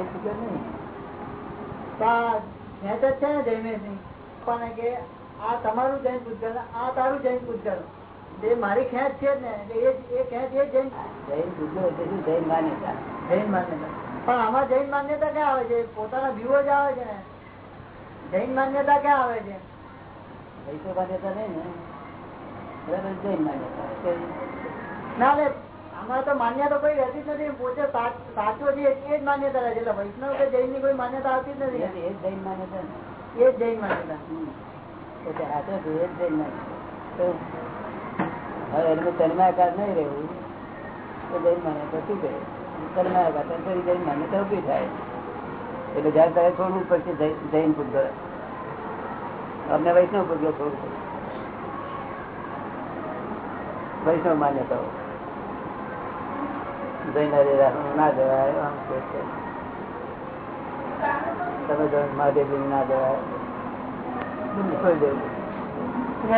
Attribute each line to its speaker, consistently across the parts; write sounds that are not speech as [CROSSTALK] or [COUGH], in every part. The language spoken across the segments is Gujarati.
Speaker 1: નહીં.
Speaker 2: છે ને જૈનેશની પણ કે આ તમારું જૈન પૂજન આ તારું જૈન પૂજન. જે મારી ખેંચ છે ને એ એ ખેંચ એ જૈન.
Speaker 1: જૈન પૂજ્યો જૈન માન્યતા.
Speaker 2: જૈન માન્યતા. પણ આમાં જૈન માન્યતા ક્યાં આવે છે? પોતાના વ્યૂ જ આવે છે ને. જૈન માન્યતા ક્યાં આવે છે?
Speaker 1: વૈષ્ણવ માન્યતા નહીં ને. જૈન માન્યતા.
Speaker 2: ના આમાં તો માન્યતા કોઈ રહેતી જ નથી. પોતે સાચો છે એ? જ માન્યતા રહે છે. એટલે વૈષ્ણવ કે જૈનની કોઈ માન્યતા આવતી જ
Speaker 1: એ
Speaker 2: નથી
Speaker 1: જ જૈન માન્યતા.
Speaker 2: એ જ જૈન માન્યતા.
Speaker 1: એટલે છે એ જ જૈન માન્યતા. હવે એનું તન્માયકાર નહીં રહેવું. તો જૈન માન્યતા શું કહે? તન્માયકાર તો ફરી જૈન માન્યતા ઊભી થાય. એટલે જયારે તારે છોડવું પડશે જૈન પૂજ્યો અમને વૈષ્ણવ પૂજ્યો છોડવું વૈષ્ણવ માન્યતાઓ. ના જવાય તમે જો મહાદેવજી ના જવાય. છોડી દેવું
Speaker 2: છે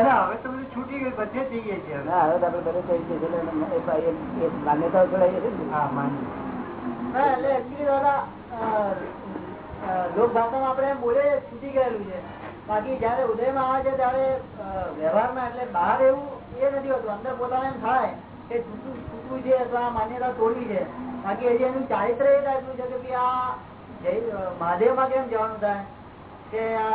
Speaker 1: આપણે
Speaker 2: બોલે છૂટી ગયેલું છે. બાકી જયારે ઉદયમાં આવે છે ત્યારે વ્યવહારમાં એટલે બહાર એવું એ નથી હોતું. અંદર પોતાને એમ થાય કે છૂટવું છે અથવા માન્યતા તોડવી છે. બાકી હજી એનું ચારિત્ર એ રાખ્યું છે કે આ મહાદેવમાં કેમ જવાનું થાય? કે આ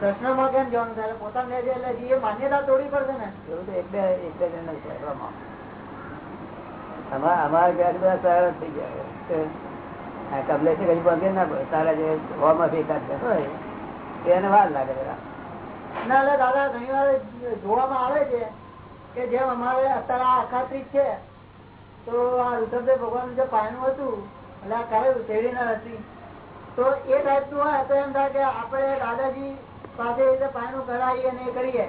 Speaker 2: કૃષ્ણમાં કેમ જવાનું થાય? પોતાને એટલે એ માન્યતા તોડવી પડશે ને?
Speaker 1: એવું તો એક બે એક બે જણ અમારા અમારા ઘર બધા સારા થઈ ગયા. કમલેશ કઈ ના પડે. જે હોમાં એકાદ હોય એને વાર લાગે
Speaker 2: ના દાદા ઘણી વાર જોવામાં આવે છે. કે જેમ અમારે અત્યારે આ અખાત્રી છે તો આ ઋષભદેવ ભગવાન જે પાયણું હતું એટલે આ કયું શેરડી ના હતી તો એ ટાઈપનું હોય તો એમ થાય કે આપણે દાદાજી પાસે રીતે પાયણું કરાવીએ અને એ કરીએ.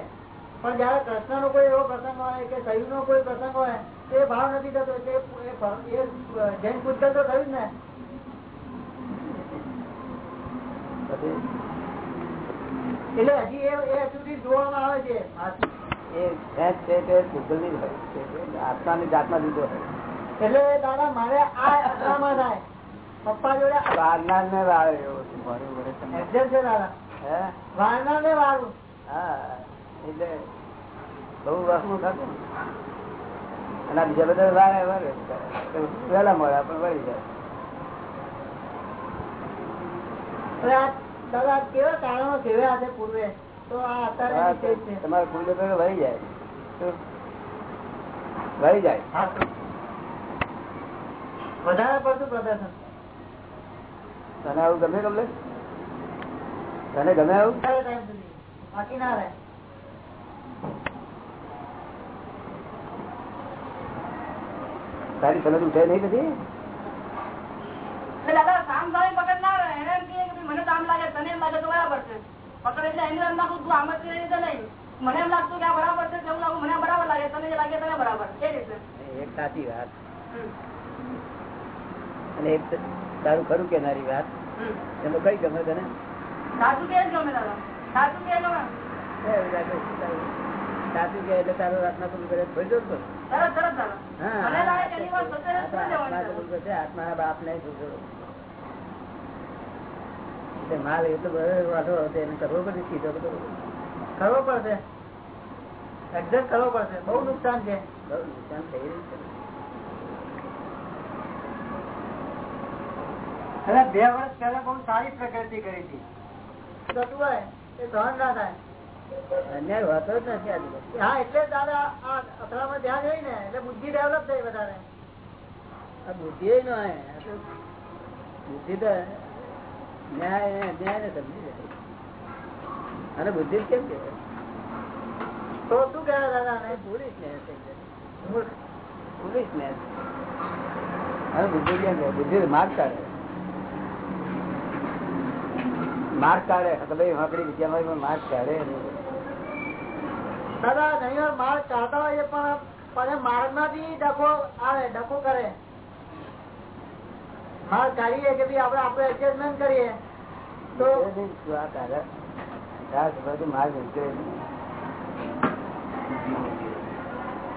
Speaker 2: પણ જયારે કૃષ્ણ નો કોઈ એવો પ્રસંગ હોય કે સહી નો કોઈ પ્રસંગ હોય તો એ ભાવ નથી થતો એટલે એ જૈન પુત્ર તો થયું જ ને. એટલે હજી એ એ સુધી જોવામાં આવે છે.
Speaker 1: એ ખેંચ છે તે ભૂગોળની જ હોય તે આત્માની જાતમાં જુદો હોય.
Speaker 2: એટલે દાદા મારે આ અથડામણ થાય. પપ્પા જોડે
Speaker 1: વારનાર ને વાળે એવો છે મારું વડે તમને.
Speaker 2: એક્ઝેક્ટ છે દાદા. વારનાર ને વાળું.
Speaker 1: હા એટલે બહુ વખમું થતું અને બીજા બધા વારે વારે વહેલા મળ્યા પણ વળી જાય.
Speaker 2: દાદા કેવા કારણો કેવા છે પૂર્વે?
Speaker 1: તમારે કુંડે તો વળી જાય. વહી જાય.
Speaker 2: વધારે પડતું પ્રદર્શન.
Speaker 1: તને આવું ગમે ગમે તને ગમે આવું?
Speaker 2: બાકી ના રહે.
Speaker 1: તારી સમજ ઉઠે નહીં
Speaker 3: એટલે દાદા કામ સામે પકડ ના રહે. એને કે મને કામ લાગે તને લાગે તો બરાબર છે. પકડ એટલે એને એમ લાગતું તું આમ જ રીતે નહીં. મને એમ લાગતું કે આ બરાબર છે જેવું લાગુ મને બરાબર લાગે તને જે લાગે તને બરાબર એ રીતે.
Speaker 1: એક સાચી વાત. અને એક તારું ખરું કેનારી વાત. એમાં કઈ ગમે તને?
Speaker 3: સાચું કે ગમે દાદા? સાચું કે ગમે?
Speaker 1: સાચું કે એટલે તારો આત્મા કબૂલ કરે ભરી દો આત્મા બાપ ને છોકરો. એટલે માલ એટલો વાંધો હતો એને કરવો પડે સીધો બધો
Speaker 2: કરવો પડશે. એડજસ્ટ કરવો પડશે. બહુ નુકસાન છે.
Speaker 1: બહુ નુકસાન થઈ રહ્યું છે.
Speaker 2: એટલે બે વર્ષ પહેલા બહુ સારી પ્રગતિ કરી હતી. થતું હોય એ સહન ના થાય.
Speaker 1: અન્યાય હોતો જ નથી આજુબાજુ
Speaker 2: હા એટલે દાદા આ અથડામણ ધ્યાન રહી ને એટલે બુદ્ધિ ડેવલપ થઈ વધારે.
Speaker 1: આ બુદ્ધિ નો તો બુદ્ધિ તો ન્યાય ન્યાય ને સમજી જાય અને બુદ્ધિ કેમ કે
Speaker 2: તો શું કહેવાય દાદા
Speaker 1: પોલીસ ને પોલીસ ને હવે બુદ્ધિ કેમ કે બુદ્ધિ માર્ગ કાઢે. માર્ગ કાઢે. તો ભાઈ વાંકડી વિદ્યામાં પણ માર્ગ કાઢે
Speaker 2: દાદા નહીં માર્ગ કાઢતા હોય પણ માર્ગમાંથી ડખો આવે ડખો કરે. માર્ગ કાઢીએ કે ભાઈ આપડે આપડે એડજસ્ટમેન્ટ કરીએ. તો.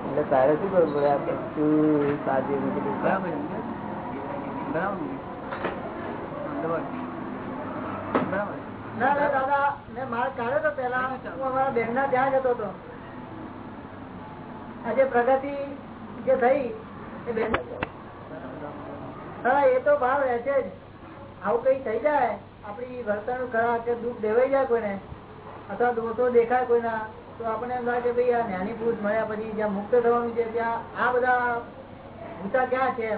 Speaker 1: એટલે તારે શું કરવું પડે? બરાબર ને? બરાબર ના
Speaker 2: ના દાદા મેં માલ કાઢ્યો હતો પેલા હું અમારા બેન ના ત્યાં જતો હતો. આજે પ્રગતિ જે થઈ એ બેન હા, એ તો ભાવ રહે છે જ. આવું કઈ થઈ જાય આપડી વર્તન ખરા કે દુઃખ દેવાઈ જાય કોઈને, અથવા દોષો દેખાય કોઈના, તો આપણે એમ લાગે ભાઈ આ જ્ઞાની પુરુષ મળ્યા પછી જ્યાં મુક્ત થવાનું છે, ત્યાં આ બધા ભૂતા ક્યાં છે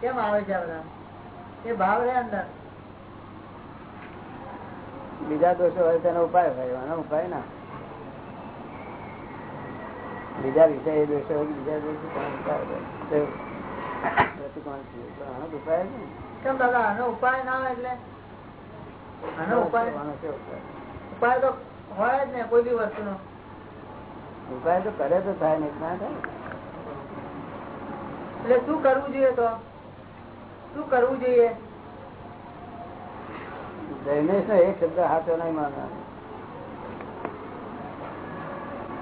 Speaker 2: કેમ આવે છે આ બધા? એ ભાવ રહે અંદર.
Speaker 1: બીજા દોષો હોય તેનો ઉપાય હોય, એનો ઉપાય ના. બીજા વિષય દોષો બીજા દોષો ઉપાય આનો ઉપાય ને
Speaker 2: કેમ દાદા આનો ઉપાય ના હોય એટલે? આનો ઉપાય?
Speaker 1: શું ઉપાય?
Speaker 2: ઉપાય તો હોય જ ને કોઈ બી વસ્તુ
Speaker 1: ઉપાય તો કરે તો થાય ને ના થાય
Speaker 2: એટલે શું કરવું જોઈએ તો? શું કરવું જોઈએ?
Speaker 1: જૈનેશ નો એક શબ્દ હાથો નહીં માનવાનો.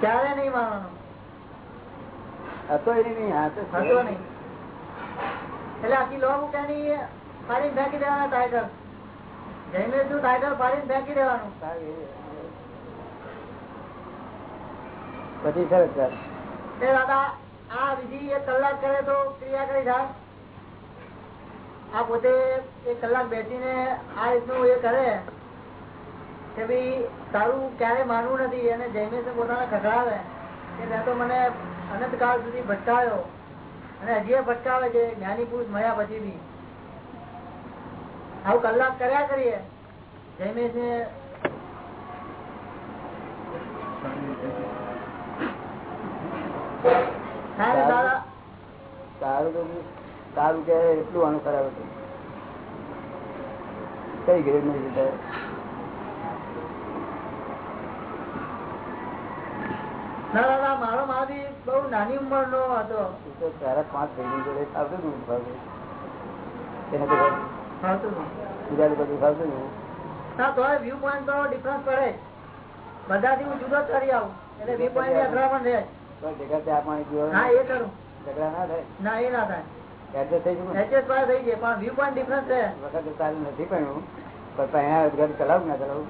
Speaker 2: ક્યારે નહીં માનવાનું?
Speaker 1: હતો એ નહીં હાથો.
Speaker 2: હતો નહીં. એટલે આખી લો મૂક્યાની ફાડીને ફેંકી દેવાના ટાઈગર જઈને શું ટાઈગર ફાડીને ફેંકી દેવાનું?
Speaker 1: પછી સરસ
Speaker 2: સર દાદા આ વિધિ એક કલાક કરે તો ક્રિયા કરી થાય. આ પોતે એક કલાક બેસીને આ રીતનું એ કરે કે ભાઈ તારું ક્યારે માનવું નથી અને જઈને પોતાને ખખડાવે. કે મેં તો મને અનંતકાળ સુધી ભટકાયો. અને હજી ભટકાવે છે જ્ઞાની પુરુષ મળ્યા પછી બી. આવું કલાક કર્યા કરીએ જૈમેશ ને
Speaker 1: સારું. કે એટલું હતું. કઈ ગ્રેડ નહીં
Speaker 2: ના મારો બહુ નાની ઉંમર નો હતો
Speaker 1: ચાર પાંચ ભાઈની જોડે આવતું હતું એને તો બીજા લોકો ફાવતું ને
Speaker 2: ના તો વ્યૂ પોઈન્ટ તો ડિફરન્સ પડે. બધાથી હું જુદો કરી આવું. એટલે વ્યૂ પોઈન્ટની અથડામણ રહે.
Speaker 1: તો ભેગા પાણી ગયો
Speaker 2: હા એ કરું.
Speaker 1: ઝઘડા ના થાય.
Speaker 2: ના એ ના થાય.
Speaker 1: એડજસ્ટ થઈ
Speaker 2: એચએસ પાસે થઈ જાય પણ વ્યૂ પોઈન્ટ ડિફરન્સ રહે.
Speaker 1: વખત સારું નથી પણ પણ પહેલા ચલાવું ના ચલાવું.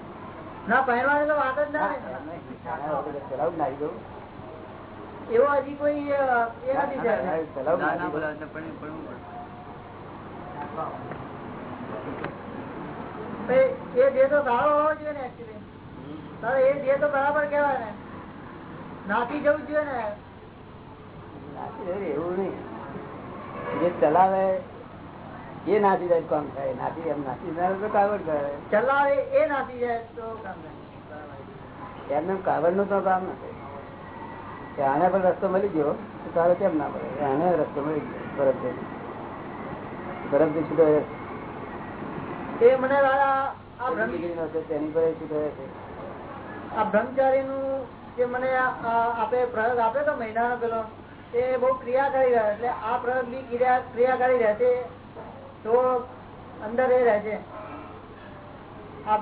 Speaker 2: ના પહેરવાની તો વાત જ ના રહે.
Speaker 1: ચલાવું ના ગયું
Speaker 2: એવો હજી કોઈ એ નથી જે તો સારો હોવો જોઈએ ને actually. એ જે તો બરાબર કેવાય ને. નાખી જવું જોઈએ ને.
Speaker 1: એવું નહીં. જે ચલાવે એ નાસી જાય કામ થાય. નાસી એમ નાસી જાય. તો કાવડ કરે.
Speaker 2: ચલાવે એ નાસી જાય તો કામ થાય.
Speaker 1: એમને કાવડનું તો કામ નથી. આને પણ રસ્તો મળી ગયો તો તારે કેમ ના પડે આને રસ્તો મળી ગયો બરફ બરફથી છૂટો
Speaker 2: એ મને
Speaker 1: નો તેની પર છૂટો
Speaker 2: આ બ્રહ્મચારી નું જે મને આપે પ્રયોગ આપે તો મહિનાનો પેલો એ બહુ ક્રિયા કરી રહ્યા એટલે આ પ્રયોગ બી ક્રિયા ક્રિયા કરી રહ્યા છે તો અંદર એ રહે છે આ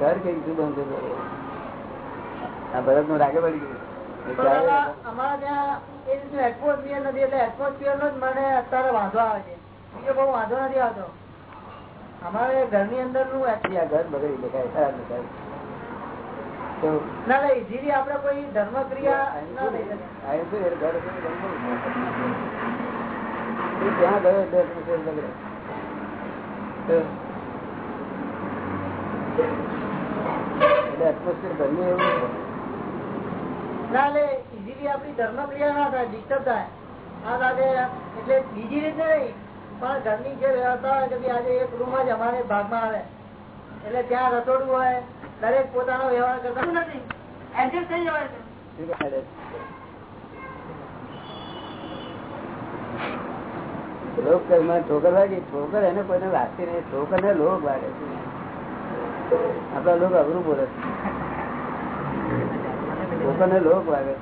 Speaker 1: ઘર કઈ જુદું રહે. આ બરફનું રાગે પડી ગયું. એ
Speaker 2: પણ
Speaker 1: ચાલે.
Speaker 2: દાદા, અમારા ત્યાં એ રીતનું એટમોસ્ફિયર નથી એટલે એટમોસ્ફિયર નો જ મને અત્યારે વાંધો આવે છે. બીજો બહુ વાંધો નથી આવતો. અમારે ઘરની
Speaker 1: અંદરનું ઘર બગડી દેખાય ખરાબ દેખાય. તો
Speaker 2: ના ના ઇઝીલી આપડે કોઈ ધર્મ ક્રિયા ના
Speaker 1: શું? એ ઘર ત્યાં ગયો એટલે atmosphere બગડે. તો એટલે atmosphere ઘરનું એવું
Speaker 2: ના એટલે ઇઝીલી આપડી ધર્મ ના થાય ડિસ્ટર્બ થાય. આ લાગે એટલે બીજી રીતે નહીં પણ ઘરની જે વ્યવસ્થા હોય કે આજે એક રૂમ જ અમારે ભાગમાં આવે. એટલે ત્યાં રસોડું હોય દરેક પોતાનો વ્યવહાર કરતા
Speaker 3: નથી? એડજસ્ટ થઈ જવાય છે
Speaker 1: શું કહે છે? લોક કર્મ ઠોકર વાગી? ઠોકર એને કોઈને લાગતી નહીં. ઠોકર ને લોક વાગે છે. આપડા લોક અઘરું બોલે છે. ઠોકર ને લોક વાગે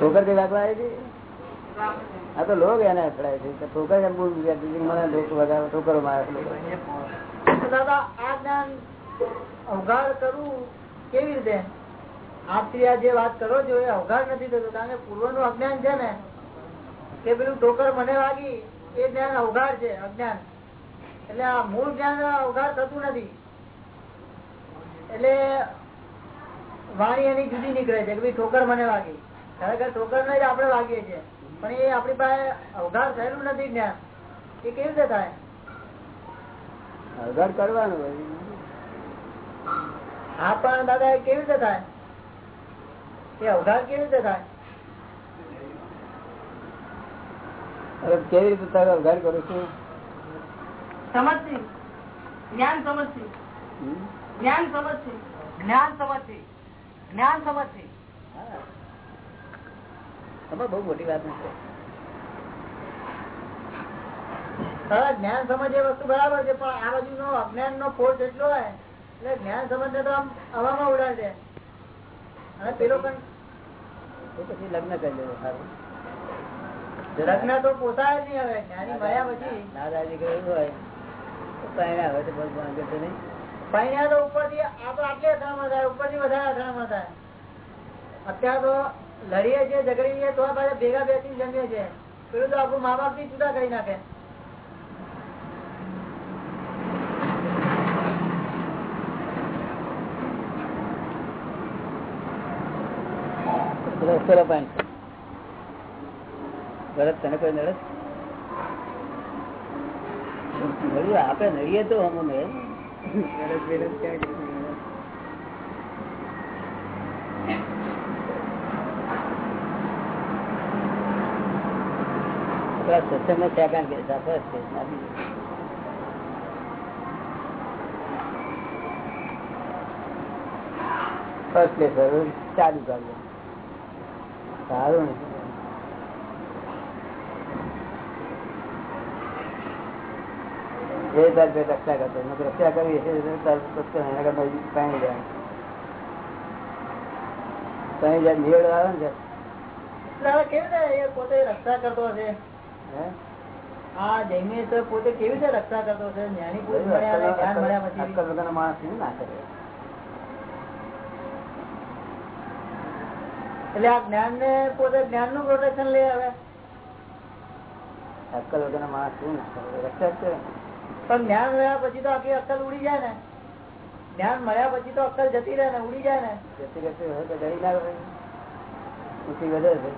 Speaker 1: ઠોકર કઈ વાગવા આ તો લોક એને અથડાય છે. ઠોકર એમ બોલ મને લોક વગાડે, ઠોકરો મારે.
Speaker 2: દાદા, આ જ્ઞાન અવગાડ કરવું કેવી રીતે? આ જે વાત કરો છો એ અવઘાર નથી થતો કારણ કે પૂર્વનું અજ્ઞાન છે ને કે પેલું ઠોકર મને વાગી એ જ્ઞાન અવઘાર છે અજ્ઞાન. એટલે આ મૂળ જ્ઞાન અવઘાડ થતું નથી. એટલે વાણી એની જુદી નીકળે છે કે ભાઈ ઠોકર મને વાગી. ખરેખર ઠોકર ને આપડે આપણે વાગીએ છીએ. પણ એ આપણી પાસે અવઘાડ થયેલું નથી જ્ઞાન. એ કેવી રીતે થાય?
Speaker 1: અવઘાડ કરવાનું
Speaker 2: હા પણ દાદા એ કેવી રીતે થાય? એ અવઘાત કેવી રીતે થાય?
Speaker 1: હવે કેવી રીતે તારે અવઘડ કરું છું?
Speaker 3: સમજથી જ્ઞાન સમજથી જ્ઞાન સમજથી
Speaker 2: જ્ઞાન સમજથી જ્ઞાન સમજથી
Speaker 1: હા. બહુ મોટી વાત છે
Speaker 2: દાદા જ્ઞાન સમજ એ વસ્તુ બરાબર છે પણ આ બાજુ નો અજ્ઞાન નો ફોર્સ એટલો હોય એટલે જ્ઞાન સમજ ને તો આમ હવામાં ઉડાડે. છે અને પેલો પણ
Speaker 1: એ પછી લગ્ન કરી લેવું સારું.
Speaker 2: લગ્ન તો પોતા જ નહીં હવે જ્ઞાની મળ્યા પછી.
Speaker 1: દાદાજી કહ્યું હોય તો પહેર્યા હોય તો બસ વાંધો તો નહીં.
Speaker 2: તો ઉપરથી આ તો આટલી અથડામણ થાય ઉપરથી વધારે અથડામણ થાય. અત્યારે તો લડીએ છીએ ઝઘડીએ તો ભેગા બેસીને જમીએ છીએ. પેલું તો આપણું મા બાપથી જુદા કરી નાખે.
Speaker 1: રસ્તો પાણી ભરત તને કોઈ નડે નડ્યું આપડે નડીએ તો અમને નડત બેડત ક્યાં કશું નડે? આપણા સત્સંગમાં છે કારણ કે સાથે જ છે ના બીજું. ફર્સ્ટ પ્લેસ ચાલુ કરજો સારું એ તાર બે રક્ષા કરતો રક્ષા કરવી હશે તો તાર પછી એના કરતા હજી પાણી જાય પાણી જાય નિવેડ આવે ને
Speaker 2: કેવી રીતે પોતે રક્ષા કરતો છે
Speaker 1: હે?
Speaker 2: આ જૈમિન તો પોતે કેવી રીતે રક્ષા કરતો છે જ્ઞાની પુરુષ મળ્યા પછી.
Speaker 1: માણસ ના કરે.
Speaker 2: એટલે આ જ્ઞાન ને પોતે જ્ઞાનનું પ્રોટેક્શન લે હવે.
Speaker 1: અક્કલ વગરનો માણસ શું.
Speaker 2: પણ જ્ઞાન મળ્યા પછી તો આખી અક્કલ ઉડી જાય ને. જ્ઞાન મળ્યા પછી તો અક્કલ જતી રહે ને ઉડી જાય ને.
Speaker 1: જતી રહેતી હોય તો ડરી રહે. ઊંચી વધે છે.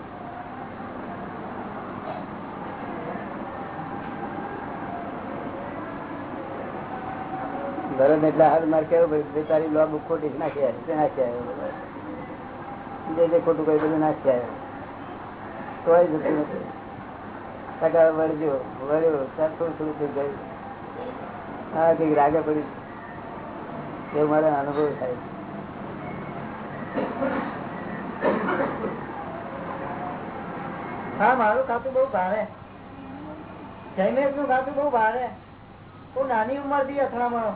Speaker 1: ભરત એટલે હાલ મારે કેવું ભાઈ બે તારી લોબ ખોટી નાખ્યા નાખી આવ્યો તે નાખી આવ્યો જે જે ખોટું કર્યું બધું નાખી આવ્યો તોય જતું નથી ટકા વળજો વળ્યો ત્યાં થોડું થોડું થઈ ગયું હા કંઈક રાગે પડી એવું મારો અનુભવ થાય
Speaker 2: હા મારું ખાતું બહુ ભારે જૈમેશનું ખાતું બહુ ભારે બહુ નાની ઉંમરથી અથડામણો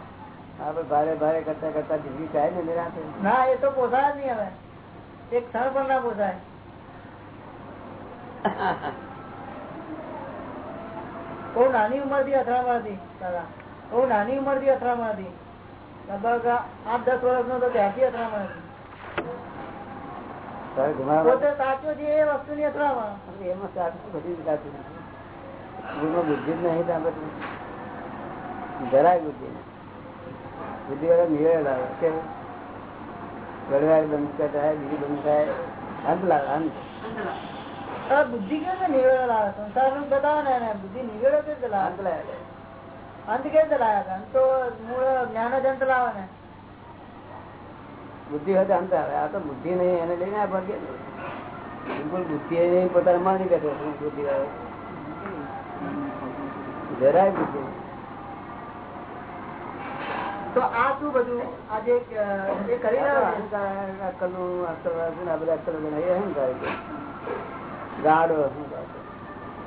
Speaker 1: આપણે ભારે ભારે કરતા કરતા જિંદગી થાય ને નિરાંતે
Speaker 2: ના એ તો પોસાય જ નહીં હવે એક ક્ષણ પણ ના પોસાય. બહુ નાની ઉંમરથી અથડામણ હતી દાદા. બહુ નાની ઉંમરથી અથડામણ હતી લગભગ આઠ દસ વર્ષ નો તો ત્યાંથી અથડામણ હતી. પોતે સાચો છે એ વસ્તુ ની અથડામણ
Speaker 1: એમાં સાચું બધી સાચું ગુણમાં બુદ્ધિ જ નહીં ત્યાં જરાય બુદ્ધિ બુદ્ધિ વાળા નિવેડ આવે કેવું ગળવાય બંધ થાય બીજું બંધ થાય. અંત લાવે અંત
Speaker 2: બુદ્ધિ કેમ નિવેડો લાવે? સંસારનું બતાવે ને બુદ્ધિ નિવેડો કેમ છે
Speaker 1: અંત
Speaker 2: કેમ છે લાવે? અંત તો મૂળ જ્ઞાન જ અંત લાવે ને.
Speaker 1: બુદ્ધિ હોય અંત આવે. આ તો બુદ્ધિ નહીં એને લઈને આ ભાગ્ય બિલકુલ બુદ્ધિ એ નહીં પોતાના માની બેઠો બુદ્ધિ આવે જરાય બુદ્ધિ.
Speaker 2: તો આ શું બધું? કરી
Speaker 1: અહંકાર. અહંકાર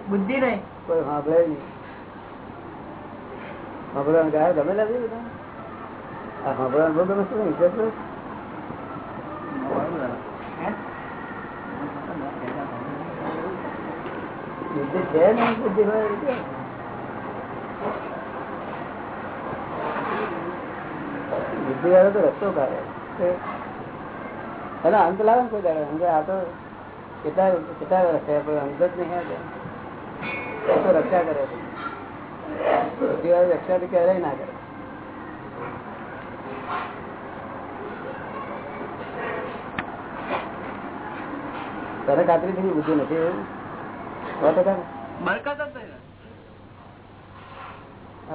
Speaker 2: બુદ્ધિ નહીં.
Speaker 1: કોઈ સાંભળે નહીં. સાંભળવાનું ગાય ગમે લાગે બધા? આ સાંભળવાનું બહુ ગમે શું બુદ્ધિ છે ને બુદ્ધિ હોય એટલે. બુદ્ધિ વાળો તો રસ્તો કાઢે. અને અંત લાવે ને કોઈ દાડે. અંત આ તો કેટલા કેટલા વર્ષ થયા? અંત જ નહીં આવે તો. રક્ષા કરે બુદ્ધિ વાળી રક્ષા તો ક્યારેય ના કરે. તને ખાતરી થઈ બુદ્ધિ નથી એવું? સો ટકા?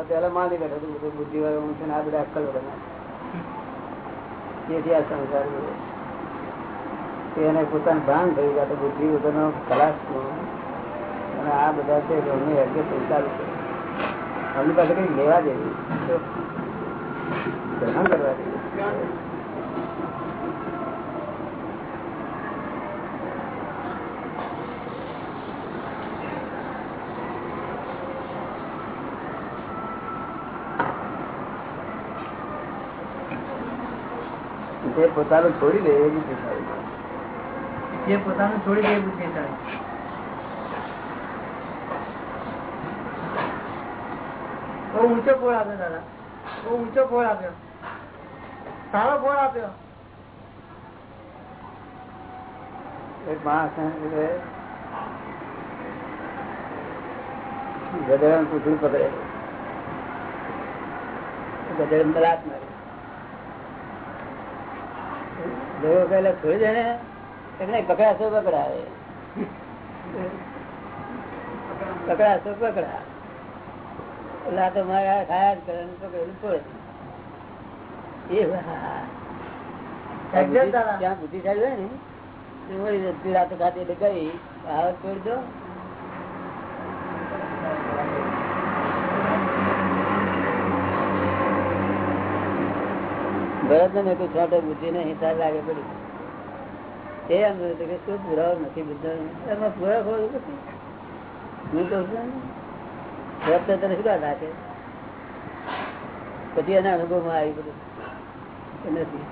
Speaker 1: પેલા માની બેઠો બુદ્ધિ વાળો હું છે ને આ બધા અક્કલ તેથી આ સંસાર એને પોતાનું ભાન થઈ ગયા બુદ્ધિ વગરનો ખલાસ અને આ બધા છે અમને યોગ્ય સંસાર છે. અમની પાસે કઈ લેવા દેવી ગ્રહણ કરવા જેવું. જે પોતાનું છોડી દે એ બુદ્ધિશાળી
Speaker 2: જે પોતાનું છોડી દે એ બુદ્ધિશાળી બહુ ઊંચો ફોડ આપ્યો દાદા. બહુ ઊંચો ફોડ આપ્યો. સારો ગોળ આપ્યો.
Speaker 1: એક માણસ ગધેડા પૂછડું પકડે. ગધેડ બલાત મારે. જેવો પેલા છોડી દે ને એટલે પકડાશો પકડાવે પકડાશો પકડા એટલે આ તો મારે ખાયા જ કરે પકડેલું છોડે. ત્યાં બુદ્ધિશાળી હોય ને તે રાતે ખાતે એટલે ગઈ આવત છોડી દો ભરત ને કોઈ છોટો બુદ્ધિ ને હિસાબ લાગે પડી. એ એમ કે શું પુરાવો નથી બધા એમાં પુરાવો નથી. હું કહું છું ભરત ને તને શું રાખે પછી એના અનુભવમાં આવી બધું નથી.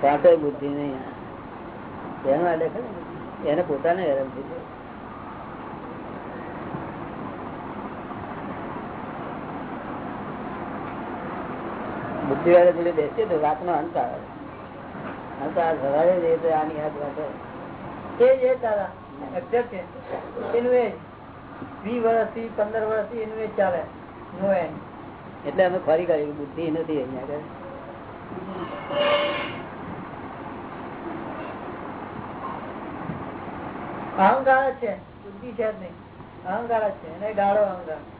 Speaker 1: સાંટો બુદ્ધિ નહીં. એનો આ દેખે એને પોતાને હેરાન થઈ જાય બુદ્ધિ વાળા જોડે બેસીએ તો વાત નો અંત આવે. અંત આ આની હાથ વાત
Speaker 2: એ
Speaker 1: એટલે અમે ફરી કાઢ્યું બુદ્ધિ નથી અહીંયા આગળ.
Speaker 2: અહંકાર છે. બુદ્ધિ છે જ નહીં. અહંકાર છે. એને ગાળો અહંકાર.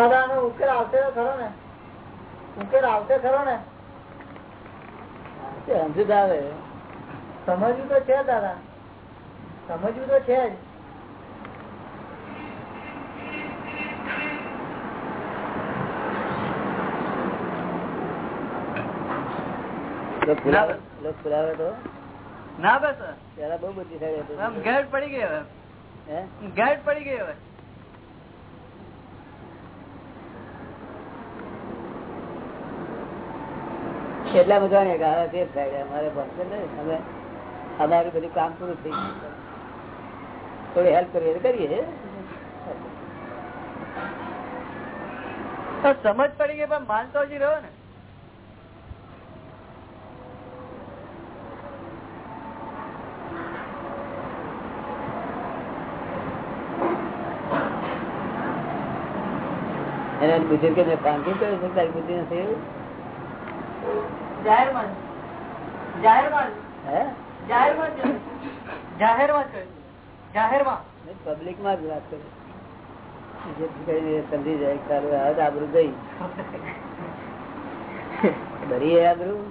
Speaker 2: દાદા નો ઉકેલ આવશે ખરો ને? ઉકેલ આવશે ખરો ને?
Speaker 1: આવે.
Speaker 2: સમજવું તો છે દાદા. સમજવું તો છે જ.
Speaker 1: પુરાવે તો?
Speaker 3: ના બસ.
Speaker 1: પેલા બહુ
Speaker 3: બધી ગેટ પડી ગઈ હવે.
Speaker 1: હે?
Speaker 3: ગેટ પડી ગઈ હવે.
Speaker 1: એટલા બધા ને ગાળા તે થાય અમારે ભણતર ને અમે અમારું બધું કામ પૂરું થઈ ગયું. થોડી હેલ્પ કરીએ કરીએ.
Speaker 3: સમજ પડી ગઈ પણ માનતો હજી રહ્યો ને.
Speaker 1: એને બુદ્ધિ કે ફાંકી કર્યું? છે તારી બુદ્ધિ નથી. એવું
Speaker 2: જાહેરમાં જાહેરમાં
Speaker 1: હે?
Speaker 2: જાહેરમાં જ જાહેરમાં જ કહ્યું. જાહેરમાં
Speaker 1: પબ્લિકમાં જ વાત કરી. જેથી કરીને એ સમજી જાય આ ગઈ ભરી આબરું.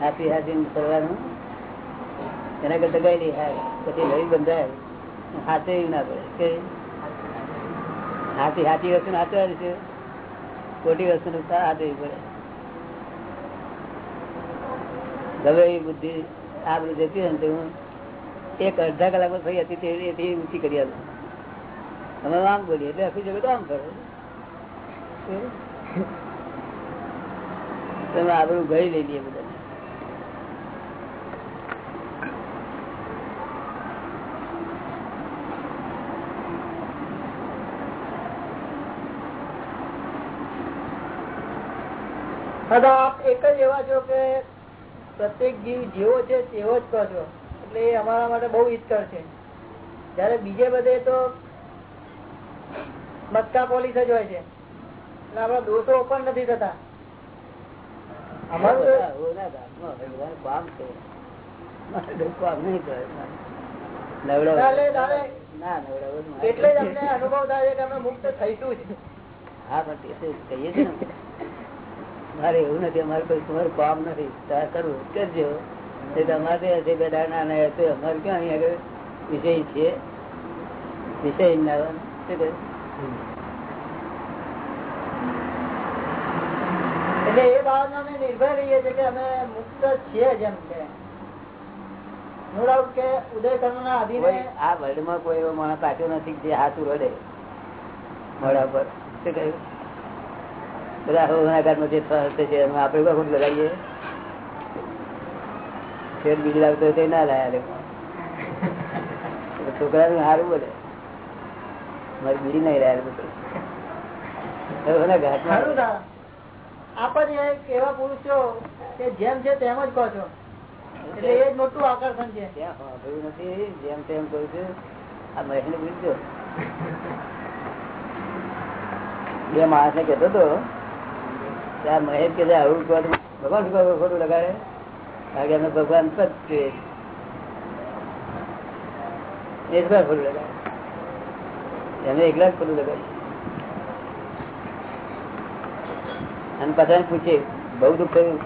Speaker 1: હાથી હાથી કરવાનું એના કરતા ગઈ નહીં હાર પછી લઈ બંધાય. હાથે ના પડે. કે હાથી હાથી વસ્તુ હાથવાની છે. ખોટી વસ્તુ હાથે પડે. ગમે એ બુદ્ધિ આબરૂ જતી હોય ને તો હું એક અડધા કલાકમાં થઈ હતી તે ઊંચી કરી આપું અમે આમ બોલીએ, એટલે આખી જગત આમ કરો. તમે આબરું ગઈ લઈ લઈએ બધા
Speaker 2: દાદા એક જ એવા છો કે પ્રત્યેક જીવ જેવો છે તેવો જ કહો છો. એટલે એ અમારા માટે બહુ હિતકર છે. જયારે બીજે બધે તો મસ્કા પોલીસ જ હોય છે. એટલે આપડા દોષો પણ નથી થતા. એટલે જ અમને અનુભવ થાય છે કે અમે મુક્ત થઈશું જ.
Speaker 1: હા પણ કહીએ છીએ મારે એવું નથી, અમારે કોઈ તમારું કામ નથી. તારે કરવું કરજો તે તમારે હશે બેટા ના ના હશે અમારે ક્યાં અહીંયા આગળ વિષય છે? વિષય ના?
Speaker 2: એટલે એ બાબતમાં અમે નિર્ભય રહીએ છીએ કે અમે મુક્ત છીએ જેમ છે આ
Speaker 1: આ વર્લ્ડમાં કોઈ એવો માણસ પાછો નથી જે હાથ રડે મોડા પર. શું કહ્યું? બધા ગુનાગારમાં જે થશે છે એમાં આપણે ખોટ લગાવીએ ફેર બીજી લાવતો હોય ના લાયા છોકરાનું સારું બોલે. મારી બીડી નહીં રહ્યા
Speaker 2: ખરું
Speaker 1: ઘાટમાં
Speaker 2: ના આપ જ એક એવા પુરુષો કે જેમ છે તેમ જ કહો છો. એટલે એ મોટું આકર્ષણ છે.
Speaker 1: નથી? જેમ તેમ કહું છું. આ મહેશ ને પૂછજો. બે માણસ ને કેતો હતો આ મહેશ કે ભગવાન ખોટું લગાડે? કારણ કે ભગવાન લગાડે. એને એકલા પછી બહુ દુઃખ થયું.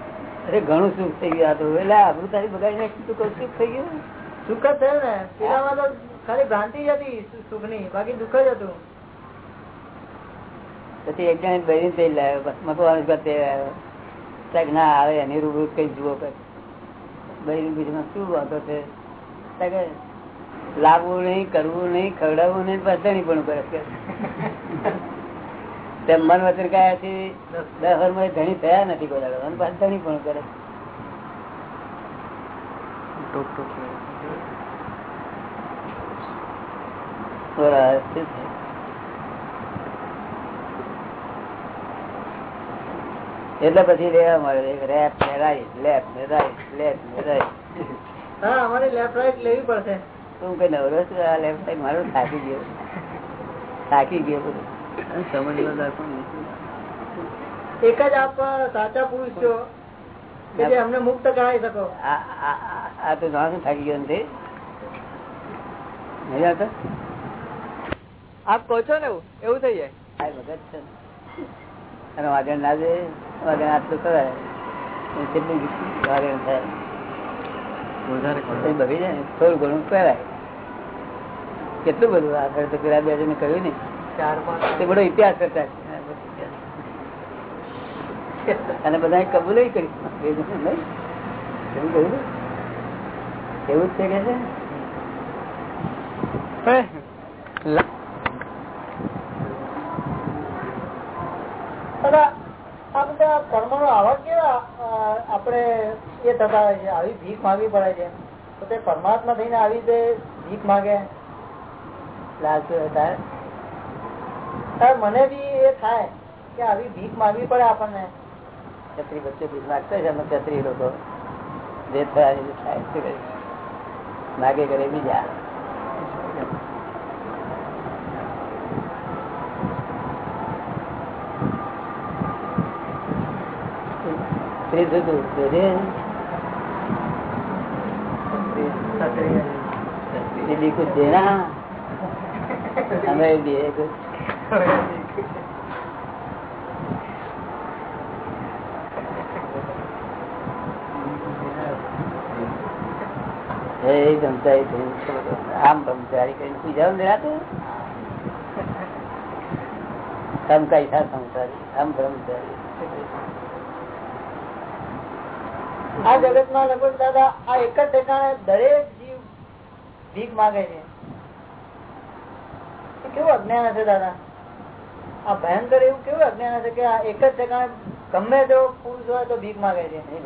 Speaker 1: અરે, ઘણું સુખ થઈ ગયું આ તો. એટલે આબરું તારી બગાડી તું કહું સુખ થઈ ગયું.
Speaker 2: સુખ જ થયું ને. ખાલી ભ્રાંતિ જ હતી સુખની બાકી દુઃખ જ હતું.
Speaker 1: પછી એક જણ બહેરી તેલ લાવ્યો મકવાનું તેલ આવ્યો ના આવે એની રૂબરૂ કઈ જુઓ કઈ બહેરી બીજમાં શું વાંધો છે? લાવવું નહીં કરવું નહીં ખવડાવવું નહીં પધણી પણ કરે. તેમ મન વચન કયા છે દસ વર્ષમાં ધણી થયા નથી કોઈ દાડો. અને ધણી પણ કરે. બરાબર છે? એટલે પછી રેવા મળે. રેપ ને રાઈટ લેફ્ટ ને રાઈટ લેફ્ટ ને રાઈટ.
Speaker 2: હા અમારે લેફ્ટ રાઈટ લેવી પડશે.
Speaker 1: તું કઈ નવરો છું? આ લેફ્ટ સાઈડ મારું થાકી ગયો. થાકી ગયો બધું. સમજવા
Speaker 2: એક જ આપ સાચા પુરુષ છો. કે જે અમને મુક્ત કરાવી શકો?
Speaker 1: આ તો જાણ થાકી ગયો નથી નહીં આવતો?
Speaker 2: આપ કહો છો ને એવું થઈ જાય.
Speaker 1: આ મગજ છે અને વાગણ ના દે વાગણ આટલું કરાય કેટલું વાગણ થાય. એ જાય થોડું ઘણું કરાય કેટલું બધું આગળ તો પેલા બે જણ કહ્યું ને.
Speaker 2: ચાર પાંચ
Speaker 1: તે બધો ઇતિહાસ કરતા અને બધા કબૂલ કરી. એવું કહ્યું એવું જ છે કે છે
Speaker 2: આ બધા કર્મનો આવા કેવા આપણે એ થતા હોય છે, આવી ભીખ માંગવી પડે છે. તો તે પરમાત્મા થઈને આવી રીતે ભીખ માંગે. મને બી એ થાય કે આવી ભીખ માંગવી પડે આપણને.
Speaker 1: છત્રી બચ્ચો ભીખ નાખતા છે અમે છત્રી લોકો જે થાય માગે કરે, બીજા. સ્ત્રી જુદું જોજે. દીદી કુછ દેના हमें दिए कुछ એ ધમચાઈ થઈ આમ ધમચારી કરીને પૂજા રાતે ધમકાઈ થા સંસારી આમ બ્રહ્મચારી
Speaker 2: આ જગતમાં લગભગ દાદા આ એક જ ઠેકાણે દરેક જીવ ભીખ માંગે છે. કેવું અજ્ઞાન હશે દાદા? આ ભયંકર એવું કેવું અજ્ઞાન હશે કે આ એક જ ઠેકાણે ગમે તેવો પુરુષ હોય તો ભીખ માંગે છે?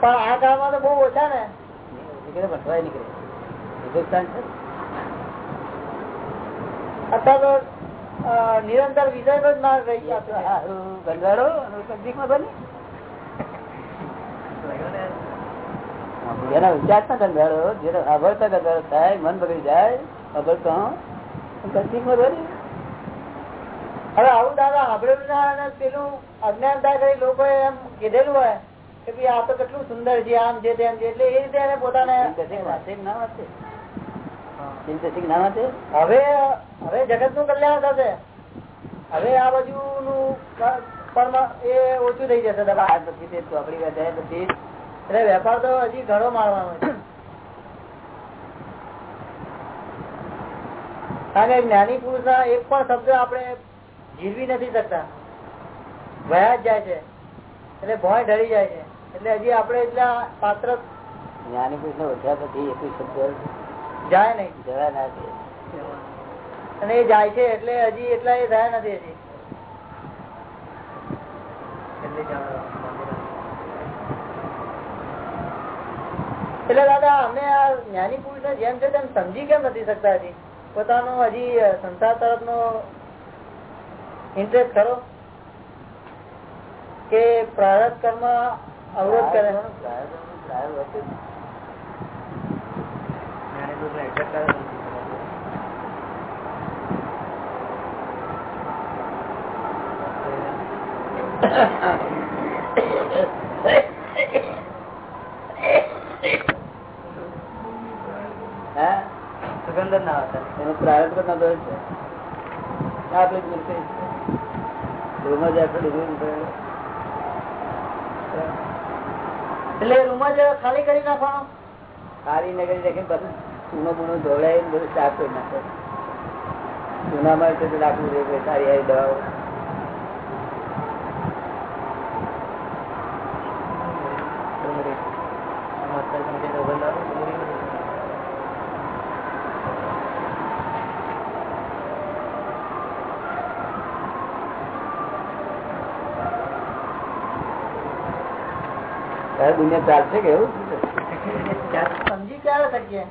Speaker 2: પણ- આ કાળમાં તો બહુ ઓછા ને.
Speaker 1: નીકળે ભટવાય નીકળે. હિન્દુસ્તાન છે
Speaker 2: તો નિરંતર વિષય નો જ માર્ગ રહી
Speaker 1: તો ગંધાડો બને એના વિચાર ના ગંધાડો જેનો અભળતા ગંધાડો થાય મન બગડી જાય અભળતો બને
Speaker 2: હવે આવું દાદા સાંભળેલું ના અને પેલું અજ્ઞાનતા કરી લોકો એમ કીધેલું હોય કે ભાઈ આ તો કેટલું સુંદર છે આમ છે તેમ છે એટલે એ રીતે એને પોતાને
Speaker 1: વાંચે ના વાંચે. ચિંતસિંહ ના વાંચે
Speaker 2: હવે હવે જગતનું કલ્યાણ થશે. હવે આ બાજુ નું પણ એ ઓછું થઈ જશે
Speaker 1: દબા પછી તે ચોકડી વધારે પછી
Speaker 2: એટલે વેપાર તો હજી ઘણો મારવાનો છે. કારણ કે જ્ઞાની પુરુષ ના એક પણ શબ્દ આપણે જીરવી નથી શકતા. વયા જ જાય છે. એટલે ભોય ઢળી જાય છે. એટલે હજી આપણે એટલા પાત્ર
Speaker 1: જ્ઞાની પુરુષ ને ઓછા પછી એકવીસ શબ્દ
Speaker 2: જાય નહીં
Speaker 1: જવા ના દે
Speaker 2: અને એ જાય છે એટલે હજી એટલા એ થયા નથી હજી. એટલે દાદા અમે આ જ્ઞાની પુરુષ ને જેમ છે તેમ સમજી કેમ નથી શકતા હજી? પોતાનો હજી સંસાર તરફ નો ઇન્ટરેસ્ટ ખરો? કે પ્રારત કર્મ અવરોધ કરે?
Speaker 1: હા
Speaker 2: સુગંધ ના
Speaker 1: એનો પ્રારંભ પણ નતો છે. આપણે જ મૂર્તિ. રૂમમાં જાય તો લીધું
Speaker 2: એટલે રૂમ જ ખાલી કરી નાખવાનો?
Speaker 1: સારી નગરી રાખીને બધું. ચૂનો બૂનો ધોળાય બધું સાફ કરી નાખે ચૂનામાં છે તો રાખવું જોઈએ સારી સારી દવાઓ. દુનિયા ચાલશે કે એવું?
Speaker 2: સમજી ક્યારે શકીએ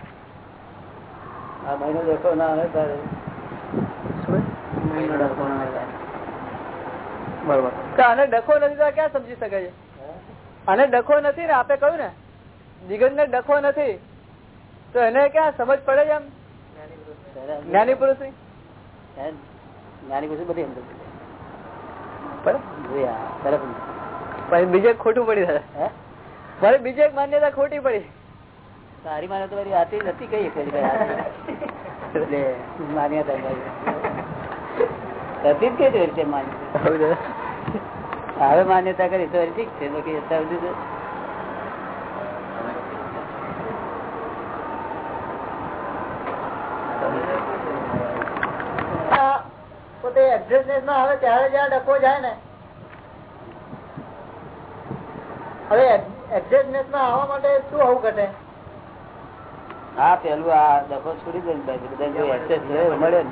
Speaker 1: આ મહિનો દેખો ના આવે તારે.
Speaker 2: બરોબર. આને ડખો નથી તો ક્યાં સમજી શકે છે? આને ડખો નથી ને આપે કહ્યું ને? દિગંત ને ડખો નથી. તો એને ક્યાં સમજ પડે છે એમ? જ્ઞાની પુરુષની
Speaker 1: જ્ઞાની પુરુષ બધી
Speaker 2: પછી બીજે ખોટું પડી મારે બીજે એક માન્યતા ખોટી પડી.
Speaker 1: તારી મારે તો મારી આતી નથી કઈ એક એટલે માન્યતા હતી જ કઈ રીતે માન્યતા હવે? માન્યતા કરી તો ઠીક છે બાકી અત્યાર સુધી
Speaker 2: પોતે માં આવે ત્યારે જ્યાં ડકો જાય ને. હવે એડ્રેસનેસમાં આવવા માટે શું આવું ઘટે?
Speaker 1: હા પેલું આ ડખો છોડી દે ને બધા જો access મળે ને.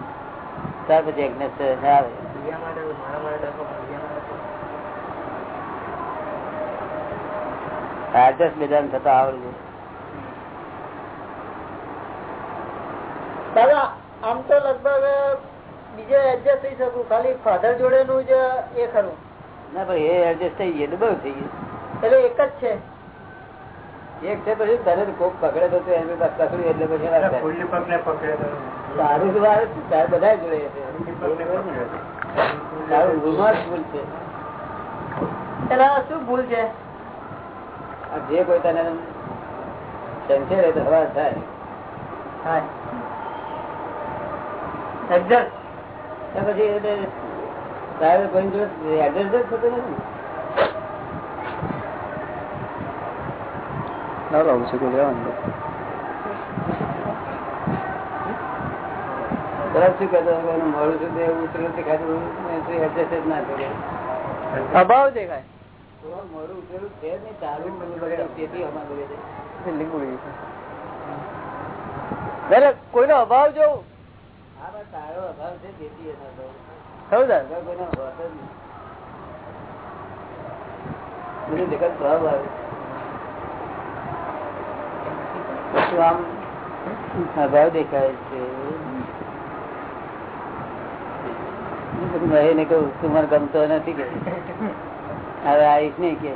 Speaker 1: ત્યાર પછી આવે. એડજસ્ટ થતા
Speaker 2: દાદા આમ તો લગભગ બીજે એડજસ્ટ થઈ શકું. ખાલી ફાધર જોડે નું જ એ ખરું
Speaker 1: ના ભાઈ એ એડજસ્ટ થઈ ગયું બહુ થઈ ગયું.
Speaker 2: એટલે એક જ છે.
Speaker 1: એક છે પછી તને કોક પકડે તો તું એની પાસે પકડ્યું એટલે પછી તારું તો વાર તારે બધા જોડે છે. તારું ભૂલમાં જ ભૂલ છે.
Speaker 2: શું ભૂલ છે?
Speaker 1: જે કોઈ તને રહે તો હવા થાય. પછી એટલે તારે કોઈ જોડે એડજસ્ટ જ થતું નથી. ને તો adjust જ ના કરે.
Speaker 2: અભાવ દેખાય
Speaker 1: મોડું ઉતરેલું છે જ નહીં, તારું તેથી હમણાં બગડે
Speaker 4: કોઈનો અભાવ
Speaker 1: જોઉં તારો અભાવ છે તેથી કોઈનો જગત ભાવ આવે પછી આમ પછી તું મને ગમતો નથી કે. હવે આવીશ નહીં કે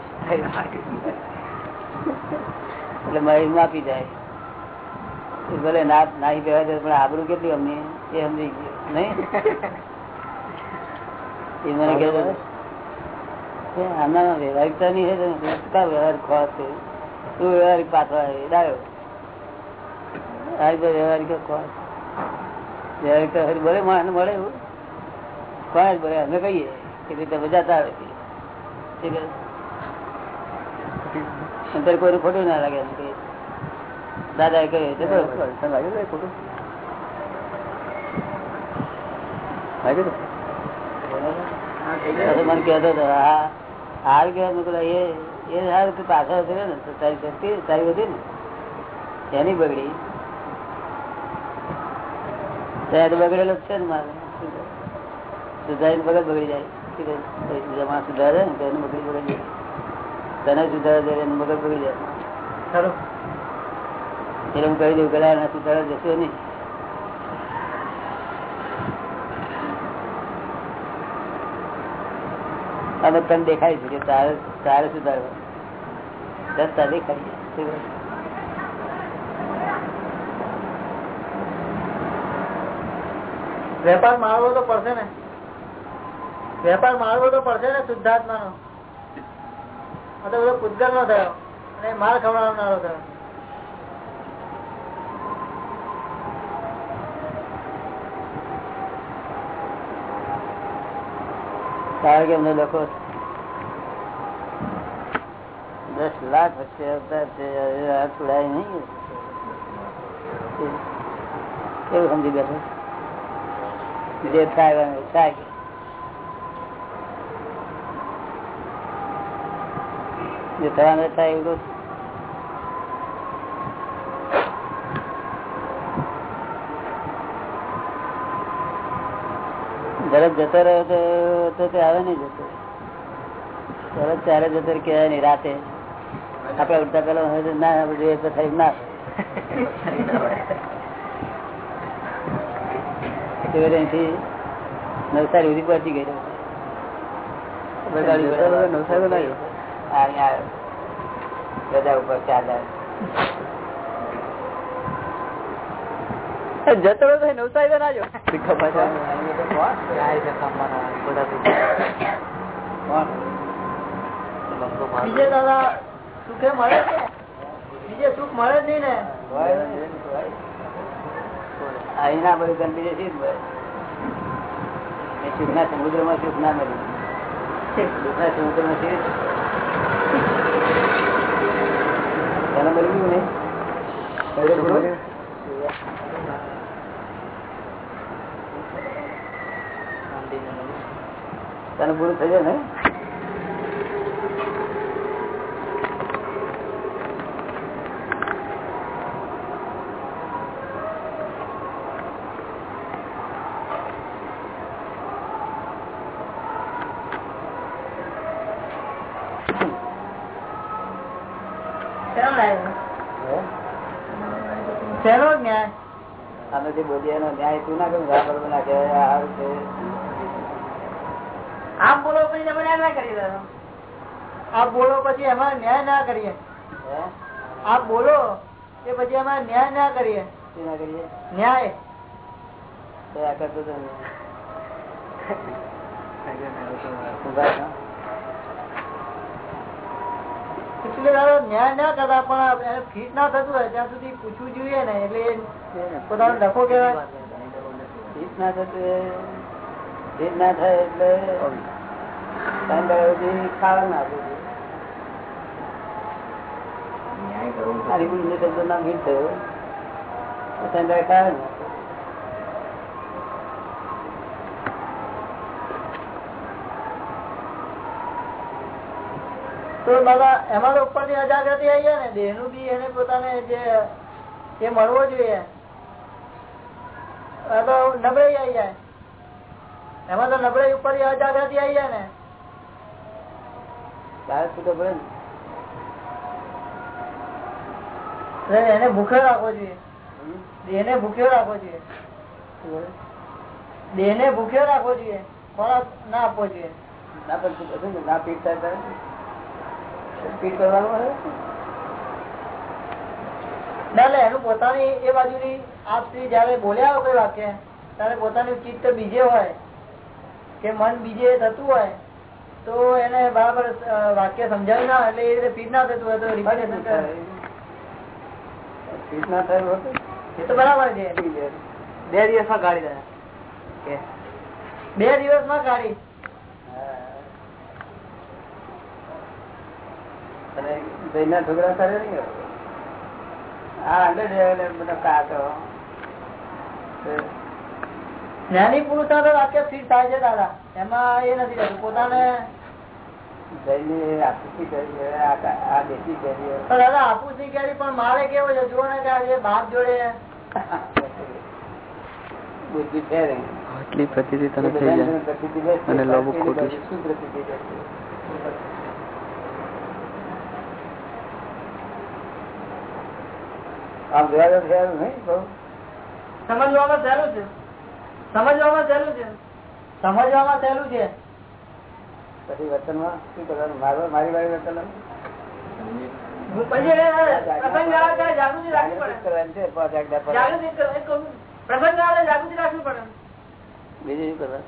Speaker 1: એટલે મહી માપી જાય. ભલે ના નાહી કહેવાય છે પણ આબરું કેટલી અમને? એ સમજી ગયો. નહીં? એ મને કહે કે આના વ્યવહારિકતા નહીં હે વ્યવહાર છે. તું વ્યવહારિક પાછો ડાયો. વ્યવહારિક ખરી ભલે માણસ મળે એવું કોણ ભલે અમે કહીએ કે ભાઈ તમે જતા આવે ખોટું ના લાગે. દાદા એ કહ્યું
Speaker 4: લાગે ખોટું લાગે
Speaker 1: મને કહેતો હતો હા હાર કહેવાય એ હાર પાછળ ને, તારી શક્તિ, તારી હતી ને એની બગડી ત્યાં તો બગડેલો છે ને મારે. સુધારી બગડ બગડી જાય. બીજા માણસ સુધારે ને એનું બગડી બગડી જાય. તને સુધારે તો એનું બગડ બગડી જાય.
Speaker 4: ખરું.
Speaker 1: એટલે હું કહી દઉં ના સુધારે જશો નહીં. અને તને દેખાય છે કે તારે તારે સુધારવા. દેખાય છે
Speaker 2: વેપાર મારવો તો પડશે ને. વેપાર મારવો તો પડશે ને શુદ્ધાત્મા નો આ બધો પૂતગલ નો થયો અને માર ખવડાવનારો થયો.
Speaker 1: કારણ કે અમને લખો દસ લાખ વચ્ચે અવતાર છે છોડાય નહીં. કેવું સમજી બેઠો જે થાય થાય. જે થવાનું થાય એવું ઝડપ જતો રહ્યો તો તો આવે નહીં જતો. ઝડપ ત્યારે જતો કહેવાય નહીં, રાતે. આપડે ઉડતા પેલા ના આપડે ના. [LAUGHS] તે અહીંથી નવસારી સુધી પહોંચી ગઈ
Speaker 4: નવસારી તો ના ગયો.
Speaker 1: અહીંયા બધા ઉપર ચાર
Speaker 4: જતો નવસારી તો ના જો શીખવા પાછા
Speaker 2: બીજે દાદા સુખે મળે છે? બીજે સુખ મળે જ નહીં ને?
Speaker 1: અહીંના બધું ગંદી છે સુખ ના સમુદ્રમાં સુખ ના મળ્યું દુઃખના સમુદ્રમાં છે. તને મળ્યું ને તને પૂરું થઈ જાય ને
Speaker 2: શેનો લાવ્યો? શેનો ન્યાય
Speaker 1: અમે જે બોલીએ એનો ન્યાય તું ના કરું? બરાબર ના કે સારું છે.
Speaker 3: આમ બોલો પછી તમે ન્યાય ના કરી દો
Speaker 2: આપ બોલો પછી એમાં ન્યાય ના કરીએ. આપ બોલો કે પછી એમાં ન્યાય ના કરીએ.
Speaker 1: ના કરીએ?
Speaker 2: ન્યાય.
Speaker 1: કરતો
Speaker 2: ન્યાય. ના કરતા પણ એને ફીટ ના થતું હોય ત્યાં સુધી પૂછવું જોઈએ ને એટલે પોતાનો ડખો કહેવાય.
Speaker 1: ઠીક ના થતું એ ના થાય એટલે ત્રણ દાડા સુધી ખાવા ના આપવું જોઈએ. શબ્દ ના ભીડ થયો તો ખાવા ના
Speaker 2: દાદા એમાં તો ઉપરથી અજાગ્રતિ આવી જાય ને. દેહનું બી એને પોતાને જે એ મળવો જોઈએ. તો નબળાઈ આવી જાય. એમાં તો નબળાઈ ઉપર અજાગૃતિ આવી જાય ને.
Speaker 1: તારે છૂટો પડે
Speaker 2: એને ભૂખ્યો રાખવો જોઈએ. દેહને ભૂખ્યો રાખવો જોઈએ. દેહને ભૂખ્યો રાખવો જોઈએ. ખોરાક ના આપવો જોઈએ.
Speaker 1: ના પણ ને? ના પીટ થાય પીઠ પીટ કરવાનું
Speaker 2: ના એટલે એનું પોતાની એ બાજુની આપ શ્રી જયારે બોલ્યા હોય કોઈ વાક્ય ત્યારે પોતાનું ચિત્ત બીજે હોય કે મન બીજે થતું હોય તો એને બરાબર વાક્ય સમજાવી ના એટલે એ રીતે ફીટ ના થતું હોય તો રિપીટેશન કરે
Speaker 1: પીટ ના થાય
Speaker 2: એ તો બરાબર છે.
Speaker 4: બે દિવસમાં ગાડી દે.
Speaker 2: બે દિવસમાં કાઢી.
Speaker 1: અને ઢોકળા કરે નહીં હવે. હા અંદર જાય એટલે બધા કાચો
Speaker 2: જ્ઞાની પુરુષ ના તો વાક્ય સ્થિર થાય છે દાદા. એમાં એ નથી રહેતું. પોતાને
Speaker 1: આપી કરી
Speaker 2: પણ દાદા મારે કેવો છે? જુઓ ને કે આજે બાપ જોડે
Speaker 1: બુદ્ધિ છે
Speaker 4: આટલી તને થઈ જાય. અને લોભ ખોટું
Speaker 1: શું પ્રતિતિ આમ જોવા તો થયા નહીં
Speaker 2: સમજવામાં સહેલું છે. સમજવામાં સહેલું છે. સમજવામાં સહેલું છે.
Speaker 1: પછી વર્તનમાં શું કરવાનું? મારવા મારી વાળી વર્તન
Speaker 3: પ્રસંગ જાગૃતિ રાખવી પડે?
Speaker 1: કરવાની છે પાંચ આજ્ઞા પર.
Speaker 3: જાગૃતિ એક પ્રસંગ જાગૃતિ રાખવી પડે.
Speaker 1: બીજું શું કરવાનું?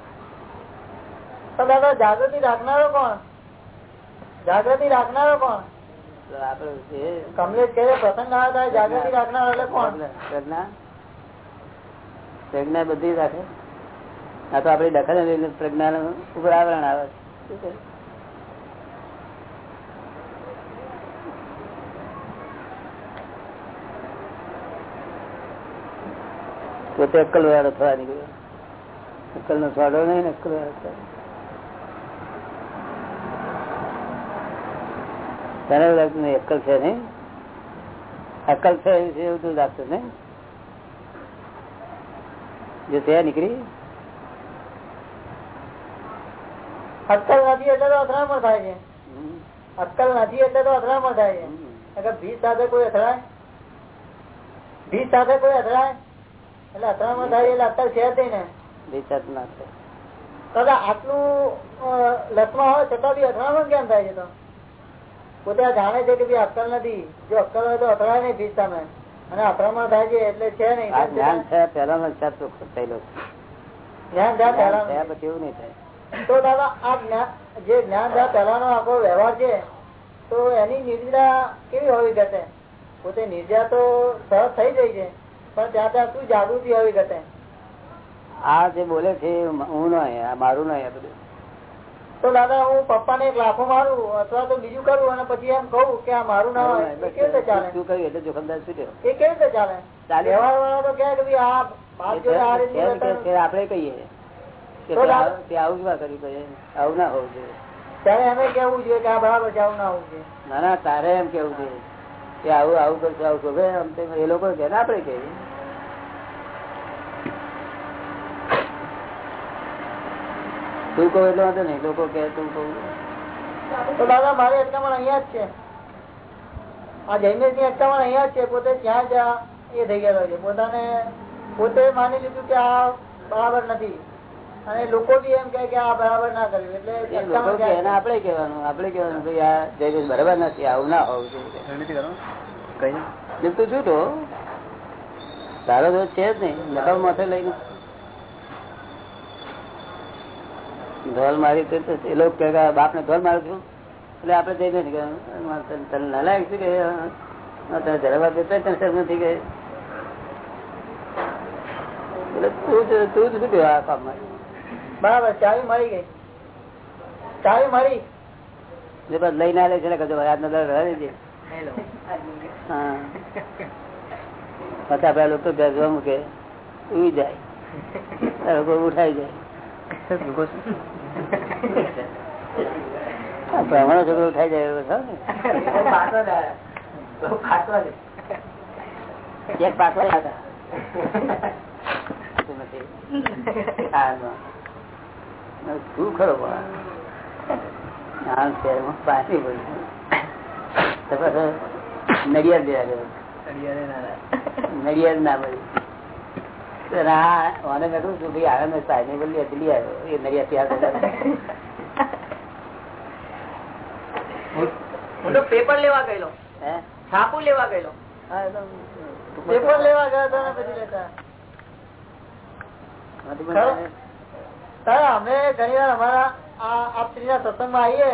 Speaker 2: તો દાદા જાગૃતિ રાખનારો કોણ? જાગૃતિ રાખનારો કોણ?
Speaker 1: પ્રજ્ઞા. બધી રાખે. આ તો આપડી દખલ પ્રજ્ઞા ઉપર આવરણ આવે છે? પોતે અક્કલ વાળો થવા નીકળ્યો. અક્કલ નો સ્વાડો નહીં ને અક્કલ વાળો થવા. તને લાગતું નહીં અક્કલ છે નહીં? અક્કલ છે એવું તું લાગતું નહીં? જો તે નીકળી?
Speaker 2: અક્કલ નથી એટલે તો અથડામણ થાય છે. અક્કલ નથી એટલે તો અથડામણ થાય છે. ભી સાથે કોઈ અથડાય? ભીત સાથે કોઈ અથડાય? એટલે અથડામણ થાય એટલે અક્કલ છે જ ને. ને
Speaker 1: સાથે ના થાય.
Speaker 2: દાદા આટલું લસમાં હોય છતાં બી અથડામણ કેમ થાય છે તો? પોતે જાણે છે કે ભાઈ અક્કલ નથી. જો અક્કલ હોય તો અથડા નહીં ફીસ તમે અને અથડામણ થાય છે એટલે છે નહીં.
Speaker 1: પેલા જ્ઞાન થયા પહેલાનો હિસાબ ચોખ્ખો થયેલો
Speaker 2: જ્ઞાન થયા પહેલા
Speaker 1: થયા પછી એવું નહીં થાય.
Speaker 2: તો દાદા આ જ્ઞાન જે જ્ઞાન થયા પહેલાનો આખો વ્યવહાર છે તો એની નિર્જા કેવી હોવી ઘટે? પોતે નિર્જા તો સહજ થઈ જાય છે પણ ત્યાં ત્યાં શું જાગૃતિ હોવી ઘટે?
Speaker 1: આ જે બોલે છે હું નહીં આ મારું નહીં આ બધું.
Speaker 2: તો દાદા હું પપ્પાને એક લાફો મારું અથવા તો બીજું કરું અને પછી એમ કહું કે આ મારું ના હોય. એ કેવી રીતે ચાલે?
Speaker 1: શું કહ્યું? એટલે જોખમદાર શું
Speaker 2: એ કેવી રીતે ચાલે. વ્યવહાર વાળા તો કે ભાઈ આ બાપ જોડે આ
Speaker 1: એ
Speaker 2: રીતનું
Speaker 1: છે કે
Speaker 2: વર્તન.
Speaker 1: છે આપણે કહીએ આવું- ના હોવું જોઈએ.
Speaker 2: ત્યારે એમ કેવું જોઈએ કે આ બરાબર છે આવું ના હોવું જોઈએ.
Speaker 1: ના ના તારે એમ કેવું જોઈએ કે આવું આવું કરશું આવું શોભે એ લોકો કે ને આપડે કહીએ. તું કહું એટલે વાંધો નહીં લોકો કે તું કહું.
Speaker 2: તો દાદા મારે અટકામણ અહીંયા જ છે. આ જૈનેશની અટકામણ અહીંયા જ છે પોતે ત્યાં જ એ થઈ ગયેલો છે. પોતાને પોતે માની લીધું કે આ બરાબર નથી. અને લોકો બી એમ કે આ બરાબર ના કર્યું એટલે
Speaker 1: એને આપણે કહેવાનું આપણે કહેવાનું ભાઈ આ જૈવિક બરાબર નથી આવું ના હોવું જોઈએ. તું છૂટો તારો દોષ છે જ નહીં નકલ માથે લઈને. ધોલ મારી તો એ લોકો કહે બાપ ને ધોલ મારું છું? એટલે આપડે જઈ નથી તને નલાયક શું કે તને જરા દેતા તને શરમ નથી ગઈ એટલે તું જ- તું જ શું
Speaker 2: બરાબર ચાવી મળી ગઈ. ચાવી મળી.
Speaker 1: જે બસ લઈને આલે છે ને કદો દર રહે છે હા. પછી આપડે લોકો બેસવા મૂકે. ઉઈ જાય. લોકો ઉઠાઈ જાય. બ્રાહ્મણો છોકરો ઉઠાઈ જાય એવો એક પાછો હતા. શું ખરો પણ? શહેરમાં પાછો નડિયાદ ગયા નડિયાદ ના બોલી દિલ્હી આવ્યો એ નડિયાદથી આગળ
Speaker 3: હું તો પેપર લેવા ગયેલો. છાપુ લેવા ગયેલો.
Speaker 1: હા, એ તો
Speaker 2: પેપર લેવા ગયા હતા પછી લેતા.
Speaker 1: નથી બોલતા.
Speaker 2: તારા અમે ઘણી વાર અમારા આ શ્રીના સત્સંગમાં આવીએ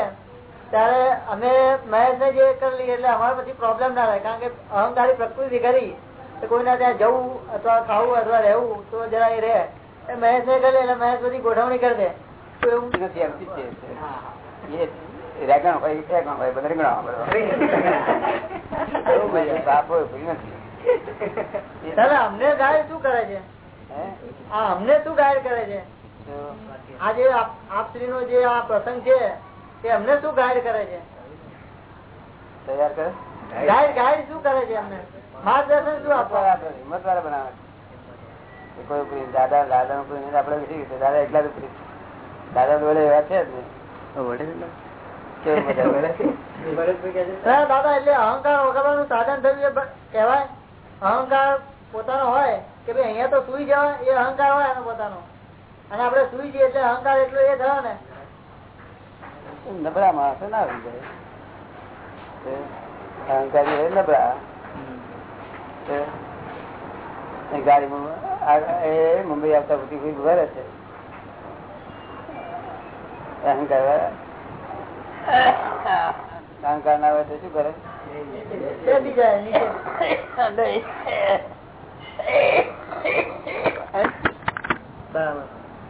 Speaker 2: ત્યારે અમે મહેશ ને જે કરી લઈએ એટલે અમારે પછી પ્રોબ્લેમ ના રહે કારણ કે અહંકારી પ્રકૃતિ કરી તો કોઈના ત્યાં જવું અથવા ખાવું અથવા રહેવું તો જરા એ રહે. એ મહેશ ને કરી એટલે મહેશ બધી ગોઠવણી કરી દે. તો એવું
Speaker 1: નથી [LAUGHS]
Speaker 2: દાદા અમને શું કરે છે?
Speaker 1: હે?
Speaker 2: આ અમને શું ગાઈડ કરે છે? આ જે આપશ્રી નો જે આ પ્રસંગ છે તે અમને શું ગાયડ કરે છે?
Speaker 1: તૈયાર કરે?
Speaker 2: ગાઈડ ગાઈડ શું કરે છે અમને? માર્ગદર્શન શું આપવા
Speaker 1: હિંમત બનાવે કોઈ ઉપરી દાદા દાદા ઉપરી નહીં, શી રીતે? દાદા એકલા જ ઉપરી દાદા જોડે એવા છે જ નહીં. કેવું મજા પડે?
Speaker 2: હા, દાદા એટલે અહંકાર વગાડવાનું સાધન થયું કેવાય અહંકાર પોતાનો હોય કે ભાઈ અહીંયા તો સુઈ જવાય એ અહંકાર હોય એનો પોતાનો. અને આપડે સુઈ જઈએ એટલે અહંકાર એટલો એ થયો ને.
Speaker 1: નબળા માણસો ના આવી જાય. અહંકારી નબળા. આ- એ મુંબઈ આવતા બધી કોઈ ભરે છે. અહંકાર અહંકાર ના હોય તો શું કરે?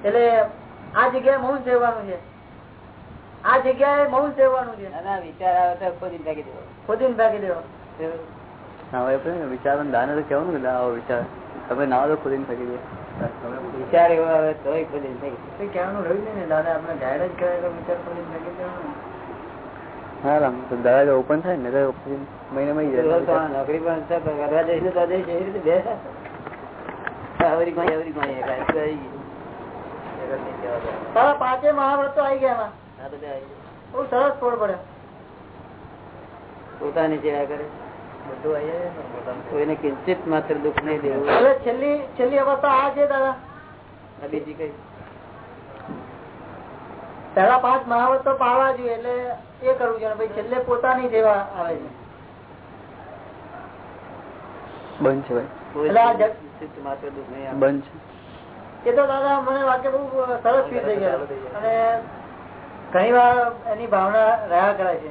Speaker 2: એટલે આ જગ્યાએ મૌન સેવાનું છે. આ જગ્યાએ મૌન સેવાનું છે.
Speaker 1: વિચાર આવે તો ખોદી ફેંકી દેવો
Speaker 2: ખોદીને ફેંકી દેવો
Speaker 4: વિચાર દાને તો કેવું ને આવો વિચાર. તમે ના તો ખુદીને ફેંકી દે.
Speaker 1: વિચાર એવો આવે તો ખોદી ફેંકી દેવો.
Speaker 2: કહેવાનું રહ્યું છે ને દાદા આપણે ગાઈડ જ કરે તો વિચાર ખોદીને ફેંકી દેવાનો.
Speaker 4: હા રામ તો દાદા ઓપન થાય ને તો મહિને મળી જાય.
Speaker 1: નોકરી પણ કરવા જઈશ તો જઈશ એવી રીતે બે આવરી કોઈ આવરી કોઈ એક આવી.
Speaker 2: તારા પાંચે મહાવ્રતો ગયા એમાં.
Speaker 1: બધા આવી ગયું.
Speaker 2: બહુ સરસ ફોડ પડે
Speaker 1: પોતાની સેવા કરે. કોઈને કિંચિત માત્ર દુઃખ નહીં દેવું.
Speaker 2: હવે છેલ્લી છેલ્લી અવસ્થા આ છે દાદા?
Speaker 1: બીજી કઈ?
Speaker 2: પેલા પાંચ મહાવત તો પાડવા જોઈએ એટલે એ કરવું જોઈએ. ભાઈ છેલ્લે પોતાની સેવા આવે છે.
Speaker 4: બંધ છે. બંધ
Speaker 2: એ તો દાદા મને વાક્ય બહુ સરસ ફીલ થઈ ગયેલું અને ઘણી વાર એની ભાવના રહ્યા કરે છે.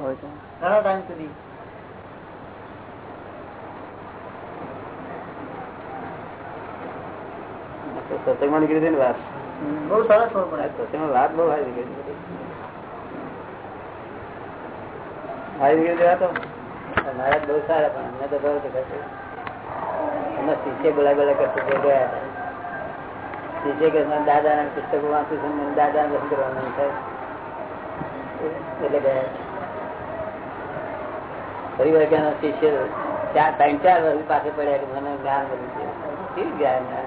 Speaker 2: ઘણા ટાઈમ સુધી.
Speaker 1: સત્સંગમાં નીકળી હતી ને વાત.
Speaker 2: બહુ સરસ
Speaker 1: સત્સંગમાં વાત બહુ સારી નીકળી હતી. નીકળી હતી મહારાજ બહુ સારા પણ અમને તો બહુ તો એમના શિષ્ય બોલા બોલા કરતું તે ગયા હતા. શિષ્ય કે મારા પુસ્તકો વાંચું છું મને દાદાને દર્શન કરવાનું થાય. એટલે ગયા ફરી વાર કે એના શિષ્ય ચાર ત્રણ ચાર વર્ષ પાસે પડ્યા કે મને જ્ઞાન મળ્યું છે. કેવું જ્ઞાન?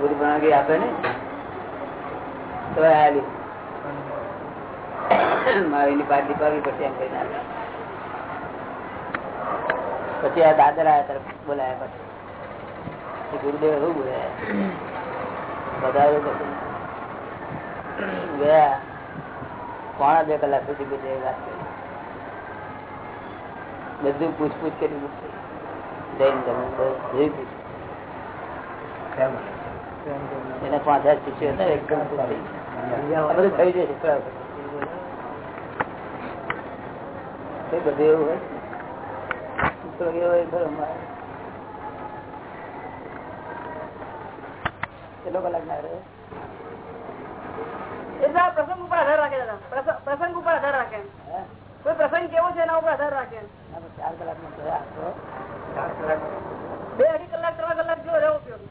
Speaker 1: ગુરુ પરવાનગી આપે? મારે એની પડશે એમ પછી આ દાદર આયા તરફ બોલાયા પછી. ગુરુદેવ શું બોલાયા. બધા ગયા. પોણા બે કલાક સુધી ગુરુદેવ વાત બધું પૂછપૂછ કરી મૂકશે. જૈન ધર્મ બધું એના પાંચ હાથ શિષ્યો હતા એકદમ બધું થઈ જશે. બધું એવું હોય? તો એવું હોય ખરો. કેટલો કલાક ના રહ્યો?
Speaker 3: એટલે પ્રસંગ ઉપર આધાર રાખે દાદા. પ્રસંગ- પ્રસંગ ઉપર આધાર રાખે? કોઈ પ્રસંગ કેવો છે એના ઉપર આધાર રાખે?
Speaker 1: ચાર કલાક. નો
Speaker 3: બે અઢી કલાક ત્રણ કલાક જો રહેવો ઉપયોગ.